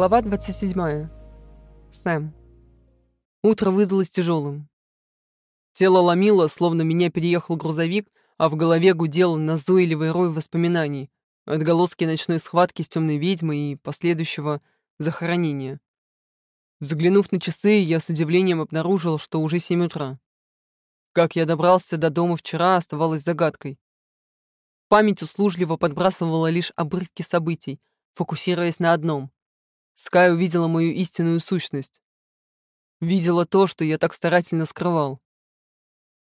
Глава 27. Сэм. Утро выдалось тяжелым. Тело ломило, словно меня переехал грузовик, а в голове гудел назойливый рой воспоминаний, отголоски ночной схватки с темной ведьмой и последующего захоронения. Взглянув на часы, я с удивлением обнаружил, что уже семь утра. Как я добрался до дома вчера, оставалось загадкой. Память услужливо подбрасывала лишь обрывки событий, фокусируясь на одном — Скай увидела мою истинную сущность. Видела то, что я так старательно скрывал.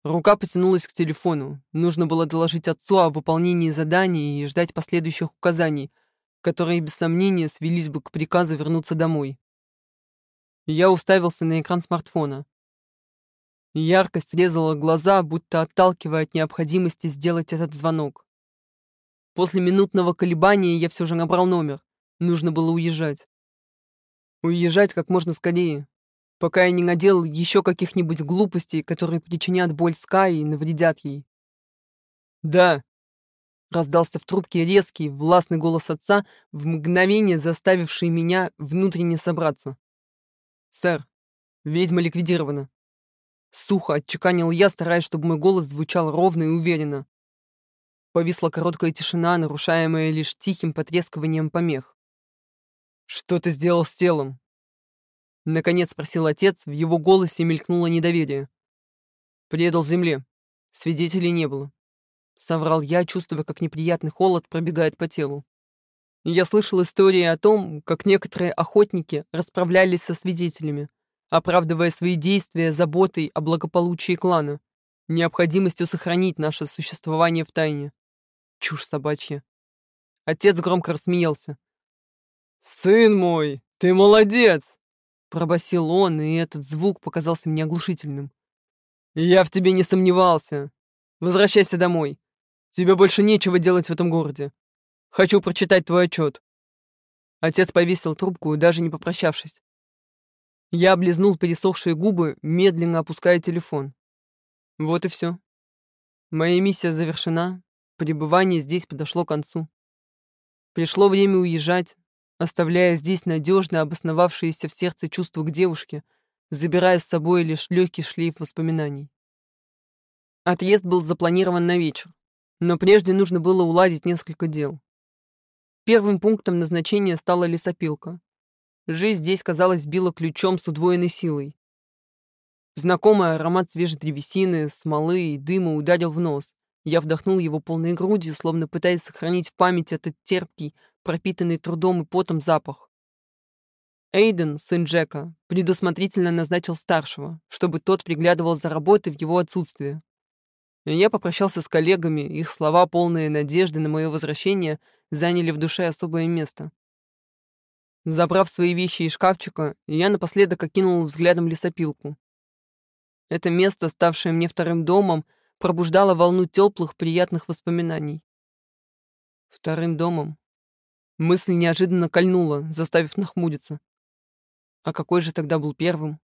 Рука потянулась к телефону. Нужно было доложить отцу о выполнении задания и ждать последующих указаний, которые, без сомнения, свелись бы к приказу вернуться домой. Я уставился на экран смартфона. Яркость резала глаза, будто отталкивая от необходимости сделать этот звонок. После минутного колебания я все же набрал номер. Нужно было уезжать. Уезжать как можно скорее, пока я не наделал еще каких-нибудь глупостей, которые причинят боль Скай и навредят ей. «Да», — раздался в трубке резкий, властный голос отца, в мгновение заставивший меня внутренне собраться. «Сэр, ведьма ликвидирована». Сухо отчеканил я, стараясь, чтобы мой голос звучал ровно и уверенно. Повисла короткая тишина, нарушаемая лишь тихим потрескиванием помех. «Что ты сделал с телом?» Наконец спросил отец, в его голосе мелькнуло недоверие. «Предал земле. Свидетелей не было». Соврал я, чувствуя, как неприятный холод пробегает по телу. Я слышал истории о том, как некоторые охотники расправлялись со свидетелями, оправдывая свои действия заботой о благополучии клана, необходимостью сохранить наше существование в тайне. Чушь собачья. Отец громко рассмеялся. «Сын мой, ты молодец!» Пробасил он, и этот звук показался мне оглушительным. «Я в тебе не сомневался. Возвращайся домой. Тебе больше нечего делать в этом городе. Хочу прочитать твой отчет». Отец повесил трубку, даже не попрощавшись. Я облизнул пересохшие губы, медленно опуская телефон. Вот и все. Моя миссия завершена, пребывание здесь подошло к концу. Пришло время уезжать, оставляя здесь надежно обосновавшееся в сердце чувство к девушке, забирая с собой лишь легкий шлейф воспоминаний. Отъезд был запланирован на вечер, но прежде нужно было уладить несколько дел. Первым пунктом назначения стала лесопилка. Жизнь здесь, казалось, била ключом с удвоенной силой. Знакомый аромат свежей древесины, смолы и дыма ударил в нос. Я вдохнул его полной грудью, словно пытаясь сохранить в памяти этот терпкий, пропитанный трудом и потом запах. Эйден, сын Джека, предусмотрительно назначил старшего, чтобы тот приглядывал за работой в его отсутствие. Я попрощался с коллегами, их слова, полные надежды на мое возвращение, заняли в душе особое место. Забрав свои вещи из шкафчика, я напоследок окинул взглядом лесопилку. Это место, ставшее мне вторым домом, пробуждало волну теплых, приятных воспоминаний. Вторым домом. Мысль неожиданно кольнула, заставив нахмуриться. А какой же тогда был первым?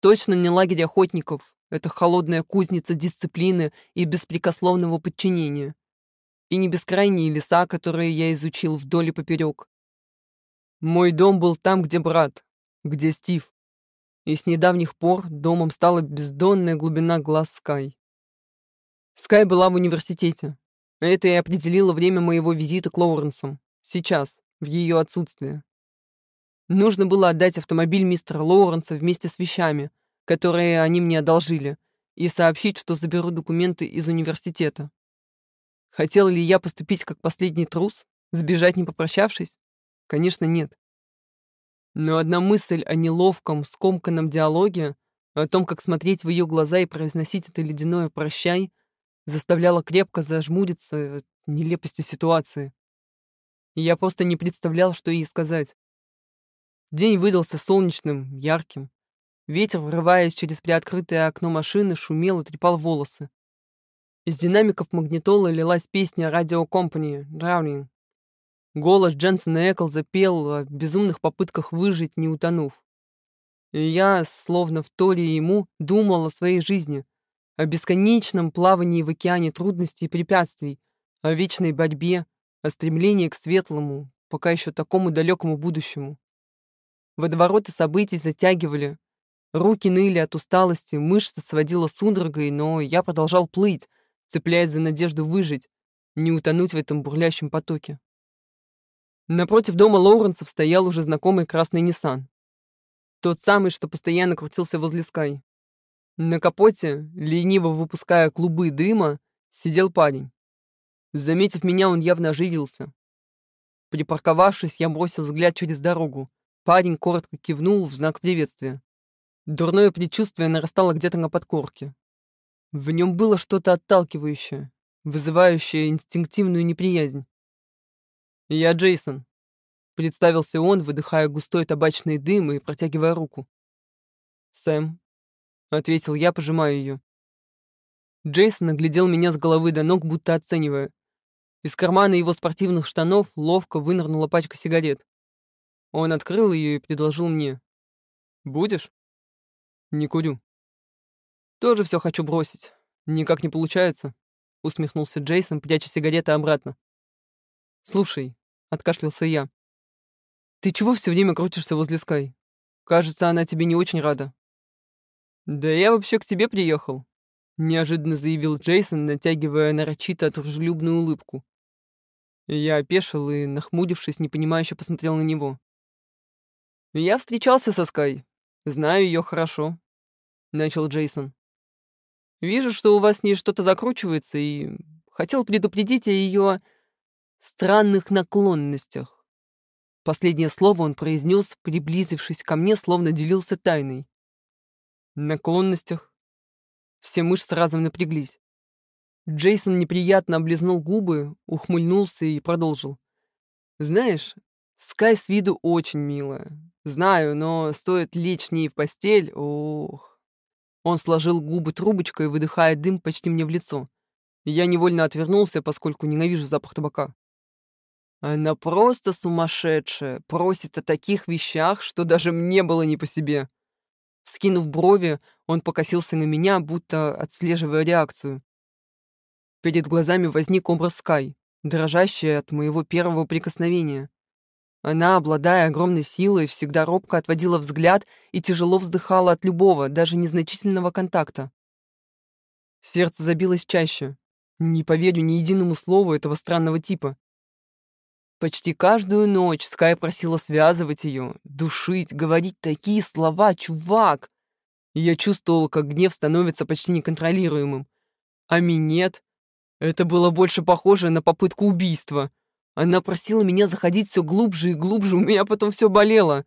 Точно не лагерь охотников. Это холодная кузница дисциплины и беспрекословного подчинения. И не бескрайние леса, которые я изучил вдоль и поперек. Мой дом был там, где брат, где Стив. И с недавних пор домом стала бездонная глубина глаз Скай. Скай была в университете. Это и определило время моего визита к Лоуренсам. Сейчас, в ее отсутствие. Нужно было отдать автомобиль мистера Лоуренса вместе с вещами, которые они мне одолжили, и сообщить, что заберу документы из университета. Хотел ли я поступить как последний трус, сбежать не попрощавшись? Конечно, нет. Но одна мысль о неловком, скомканном диалоге, о том, как смотреть в ее глаза и произносить это ледяное «прощай», заставляла крепко зажмуриться от нелепости ситуации я просто не представлял, что ей сказать. День выдался солнечным, ярким. Ветер, врываясь через приоткрытое окно машины, шумел и трепал волосы. Из динамиков магнитолы лилась песня радио компании «Drowning». Голос Дженсона Эклза пел о безумных попытках выжить, не утонув. И я, словно в торе ему, думал о своей жизни, о бесконечном плавании в океане трудностей и препятствий, о вечной борьбе, о стремлении к светлому, пока еще такому далекому будущему. Водовороты событий затягивали. Руки ныли от усталости, мышцы сводила судорогой, но я продолжал плыть, цепляясь за надежду выжить, не утонуть в этом бурлящем потоке. Напротив дома Лоуренсов стоял уже знакомый красный Ниссан. Тот самый, что постоянно крутился возле Скай. На капоте, лениво выпуская клубы дыма, сидел парень. Заметив меня, он явно оживился. Припарковавшись, я бросил взгляд через дорогу. Парень коротко кивнул в знак приветствия. Дурное предчувствие нарастало где-то на подкорке. В нем было что-то отталкивающее, вызывающее инстинктивную неприязнь. «Я Джейсон», — представился он, выдыхая густой табачный дым и протягивая руку. «Сэм», — ответил я, пожимая ее. Джейсон оглядел меня с головы до ног, будто оценивая. Из кармана его спортивных штанов ловко вынырнула пачка сигарет. Он открыл ее и предложил мне. «Будешь?» «Не курю». «Тоже все хочу бросить. Никак не получается», — усмехнулся Джейсон, пряча сигареты обратно. «Слушай», — откашлялся я, — «ты чего все время крутишься возле Скай? Кажется, она тебе не очень рада». «Да я вообще к тебе приехал», — неожиданно заявил Джейсон, натягивая нарочито дружелюбную улыбку. Я опешил и, нахмурившись, непонимающе посмотрел на него. «Я встречался со Скай. Знаю ее хорошо», — начал Джейсон. «Вижу, что у вас с ней что-то закручивается, и хотел предупредить о ее странных наклонностях». Последнее слово он произнес, приблизившись ко мне, словно делился тайной. «Наклонностях?» Все мышцы разом напряглись. Джейсон неприятно облизнул губы, ухмыльнулся и продолжил. «Знаешь, Скай с виду очень милая. Знаю, но стоит лечь ней в постель, ох...» Он сложил губы трубочкой, выдыхая дым почти мне в лицо. Я невольно отвернулся, поскольку ненавижу запах табака. Она просто сумасшедшая, просит о таких вещах, что даже мне было не по себе. Скинув брови, он покосился на меня, будто отслеживая реакцию. Перед глазами возник образ Скай, дрожащая от моего первого прикосновения. Она, обладая огромной силой, всегда робко отводила взгляд и тяжело вздыхала от любого, даже незначительного контакта. Сердце забилось чаще. Не поверю ни единому слову этого странного типа. Почти каждую ночь Скай просила связывать ее, душить, говорить такие слова «чувак». Я чувствовал, как гнев становится почти неконтролируемым. А минет это было больше похоже на попытку убийства. Она просила меня заходить все глубже и глубже, у меня потом все болело.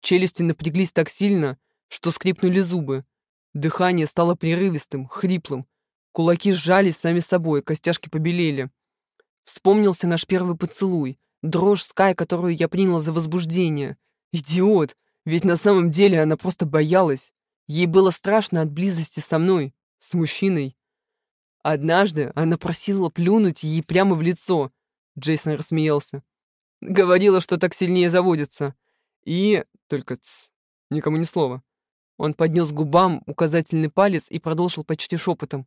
Челюсти напряглись так сильно, что скрипнули зубы. Дыхание стало прерывистым, хриплым. Кулаки сжались сами собой, костяшки побелели. Вспомнился наш первый поцелуй, дрожь Скай, которую я приняла за возбуждение. Идиот, ведь на самом деле она просто боялась. Ей было страшно от близости со мной, с мужчиной. Однажды она просила плюнуть ей прямо в лицо. Джейсон рассмеялся. Говорила, что так сильнее заводится. И... Только ц... Никому ни слова. Он поднес губам указательный палец и продолжил почти шепотом.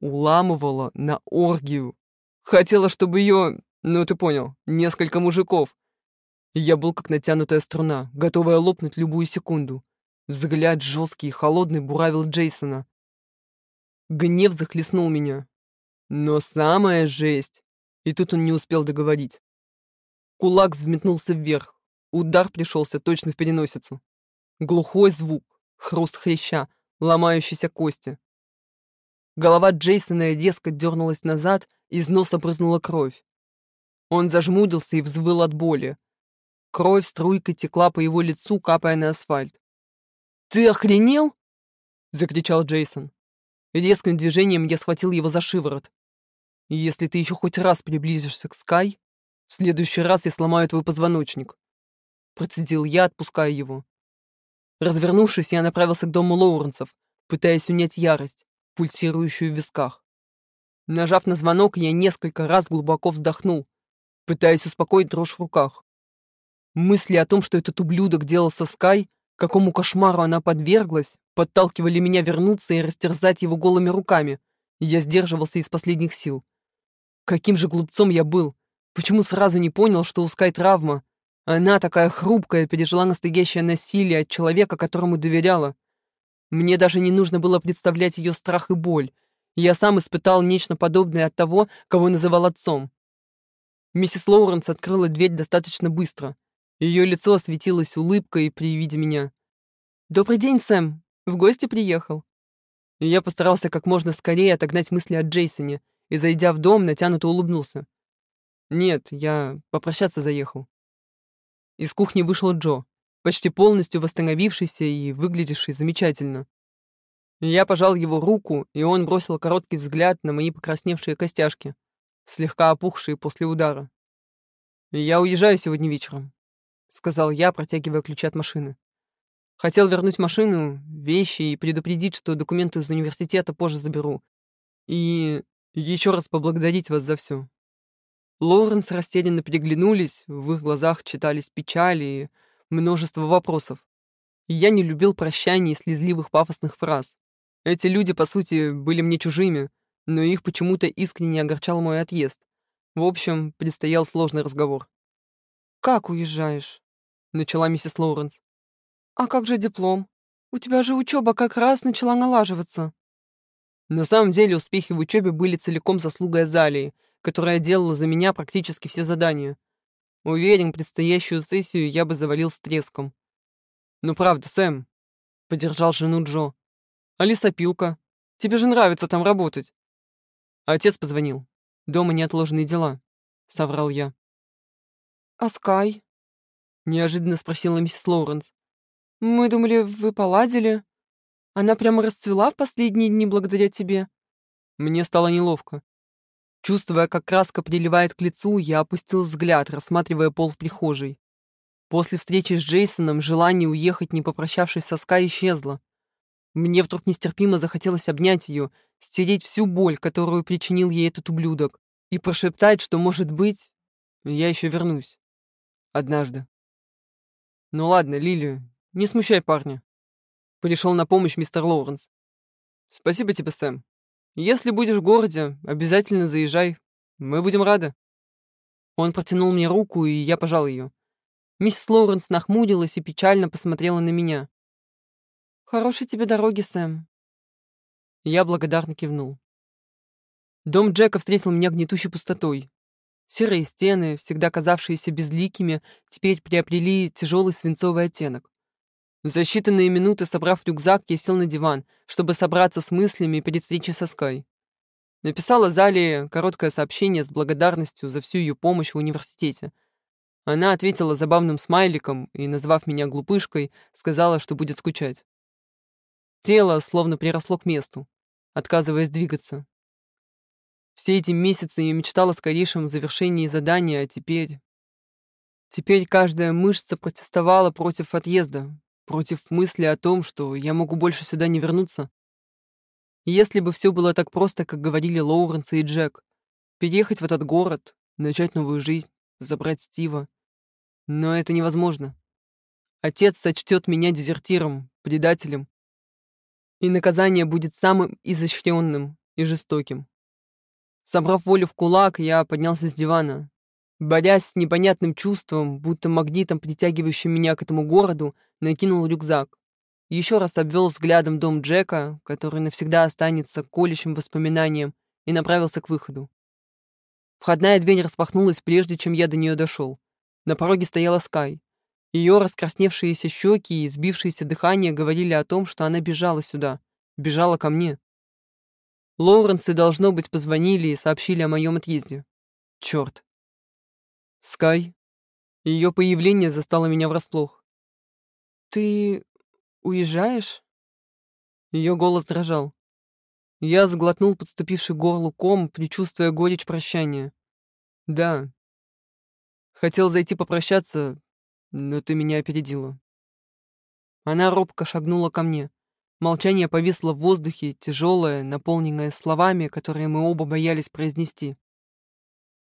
Уламывала на оргию. Хотела, чтобы ее... Ну, ты понял, несколько мужиков. я был как натянутая струна, готовая лопнуть любую секунду. Взгляд жесткий и холодный буравил Джейсона. Гнев захлестнул меня. Но самая жесть... И тут он не успел договорить. Кулак взметнулся вверх. Удар пришелся точно в переносицу. Глухой звук, хруст хряща, ломающейся кости. Голова Джейсона резко дернулась назад, из носа брызнула кровь. Он зажмурился и взвыл от боли. Кровь струйкой текла по его лицу, капая на асфальт. «Ты охренел?» — закричал Джейсон. Резким движением я схватил его за шиворот. «Если ты еще хоть раз приблизишься к Скай, в следующий раз я сломаю твой позвоночник», процедил я, отпуская его. Развернувшись, я направился к дому Лоуренсов, пытаясь унять ярость, пульсирующую в висках. Нажав на звонок, я несколько раз глубоко вздохнул, пытаясь успокоить дрожь в руках. Мысли о том, что этот ублюдок делал со Скай, какому кошмару она подверглась, подталкивали меня вернуться и растерзать его голыми руками, я сдерживался из последних сил. Каким же глупцом я был! Почему сразу не понял, что у Скай травма? Она такая хрупкая, пережила настоящее насилие от человека, которому доверяла. Мне даже не нужно было представлять ее страх и боль. Я сам испытал нечто подобное от того, кого называл отцом. Миссис Лоуренс открыла дверь достаточно быстро. Ее лицо осветилось улыбкой при виде меня. «Добрый день, Сэм. В гости приехал?» Я постарался как можно скорее отогнать мысли о Джейсоне и, зайдя в дом, натянуто улыбнулся. «Нет, я попрощаться заехал». Из кухни вышел Джо почти полностью восстановившийся и выглядевший замечательно. Я пожал его руку, и он бросил короткий взгляд на мои покрасневшие костяшки, слегка опухшие после удара. «Я уезжаю сегодня вечером», — сказал я, протягивая ключи от машины. Хотел вернуть машину, вещи и предупредить, что документы из университета позже заберу. И еще раз поблагодарить вас за все. Лоуренс растерянно переглянулись, в их глазах читались печали и множество вопросов. И я не любил прощаний и слезливых пафосных фраз. Эти люди, по сути, были мне чужими, но их почему-то искренне огорчал мой отъезд. В общем, предстоял сложный разговор. «Как уезжаешь?» — начала миссис Лоуренс. «А как же диплом? У тебя же учеба как раз начала налаживаться». На самом деле успехи в учебе были целиком заслугой Азалии, которая делала за меня практически все задания. Уверен, предстоящую сессию я бы завалил с треском. «Ну правда, Сэм», — поддержал жену Джо. «Алиса Пилка, тебе же нравится там работать». Отец позвонил. «Дома неотложные дела», — соврал я. «А Скай?» — неожиданно спросила миссис Лоуренс. «Мы думали, вы поладили. Она прямо расцвела в последние дни благодаря тебе». Мне стало неловко. Чувствуя, как краска приливает к лицу, я опустил взгляд, рассматривая пол в прихожей. После встречи с Джейсоном желание уехать, не попрощавшись со Скай, исчезло. Мне вдруг нестерпимо захотелось обнять ее, стереть всю боль, которую причинил ей этот ублюдок, и прошептать, что, может быть, я еще вернусь. Однажды. Ну ладно, Лили, не смущай парня. Пришел на помощь мистер Лоуренс. Спасибо тебе, Сэм. Если будешь в городе, обязательно заезжай. Мы будем рады». Он протянул мне руку, и я пожал ее. Миссис Лоуренс нахмурилась и печально посмотрела на меня. «Хорошей тебе дороги, Сэм». Я благодарно кивнул. Дом Джека встретил меня гнетущей пустотой. Серые стены, всегда казавшиеся безликими, теперь приобрели тяжелый свинцовый оттенок. За считанные минуты, собрав рюкзак, я сел на диван, чтобы собраться с мыслями перед встречей со Скай. Написала Зале короткое сообщение с благодарностью за всю ее помощь в университете. Она ответила забавным смайликом и, назвав меня глупышкой, сказала, что будет скучать. Тело словно приросло к месту, отказываясь двигаться. Все эти месяцы я мечтала о скорейшем завершении задания, а теперь... Теперь каждая мышца протестовала против отъезда, против мысли о том, что я могу больше сюда не вернуться. Если бы все было так просто, как говорили Лоуренс и Джек, переехать в этот город, начать новую жизнь, забрать Стива. Но это невозможно. Отец сочтет меня дезертиром, предателем. И наказание будет самым изощренным и жестоким. Собрав волю в кулак, я поднялся с дивана. Борясь с непонятным чувством, будто магнитом, притягивающим меня к этому городу, накинул рюкзак. Еще раз обвел взглядом дом Джека, который навсегда останется колющим воспоминанием, и направился к выходу. Входная дверь распахнулась, прежде чем я до нее дошел. На пороге стояла Скай. Ее раскрасневшиеся щеки и сбившееся дыхание говорили о том, что она бежала сюда, бежала ко мне. Лоуренсы, должно быть, позвонили и сообщили о моем отъезде. Черт. Скай. Ее появление застало меня врасплох. «Ты уезжаешь?» Ее голос дрожал. Я сглотнул подступивший горлу ком, предчувствуя горечь прощания. «Да. Хотел зайти попрощаться, но ты меня опередила». Она робко шагнула ко мне. Молчание повисло в воздухе, тяжелое, наполненное словами, которые мы оба боялись произнести.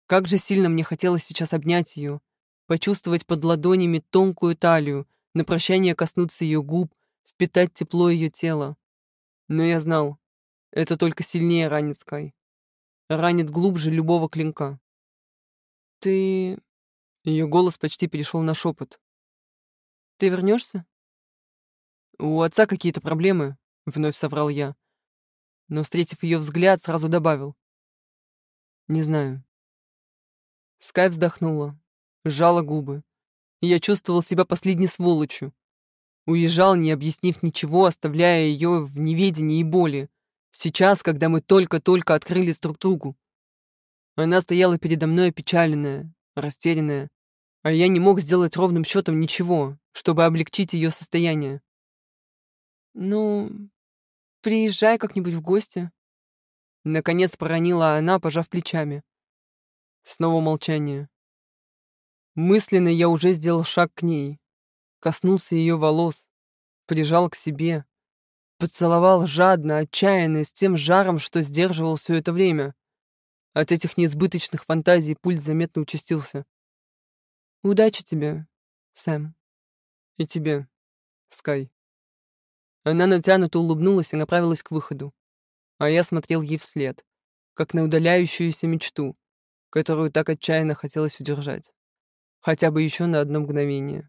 Как же сильно мне хотелось сейчас обнять ее, почувствовать под ладонями тонкую талию, на прощание коснуться ее губ, впитать тепло ее тела. Но я знал, это только сильнее ранит Скай. Ранит глубже любого клинка. «Ты...» Ее голос почти перешел на шепот. «Ты вернешься?» «У отца какие-то проблемы», — вновь соврал я. Но, встретив ее взгляд, сразу добавил. «Не знаю». Скай вздохнула, сжала губы, и я чувствовал себя последней сволочью. Уезжал, не объяснив ничего, оставляя ее в неведении и боли. Сейчас, когда мы только-только открылись друг другу. Она стояла передо мной опечаленная, растерянная, а я не мог сделать ровным счетом ничего, чтобы облегчить ее состояние. «Ну, приезжай как-нибудь в гости», — наконец проронила она, пожав плечами. Снова молчание. Мысленно я уже сделал шаг к ней, коснулся ее волос, прижал к себе, поцеловал жадно, отчаянно, с тем жаром, что сдерживал все это время. От этих неизбыточных фантазий пульс заметно участился. «Удачи тебе, Сэм. И тебе, Скай». Она натянуто улыбнулась и направилась к выходу. А я смотрел ей вслед, как на удаляющуюся мечту, которую так отчаянно хотелось удержать. Хотя бы еще на одно мгновение.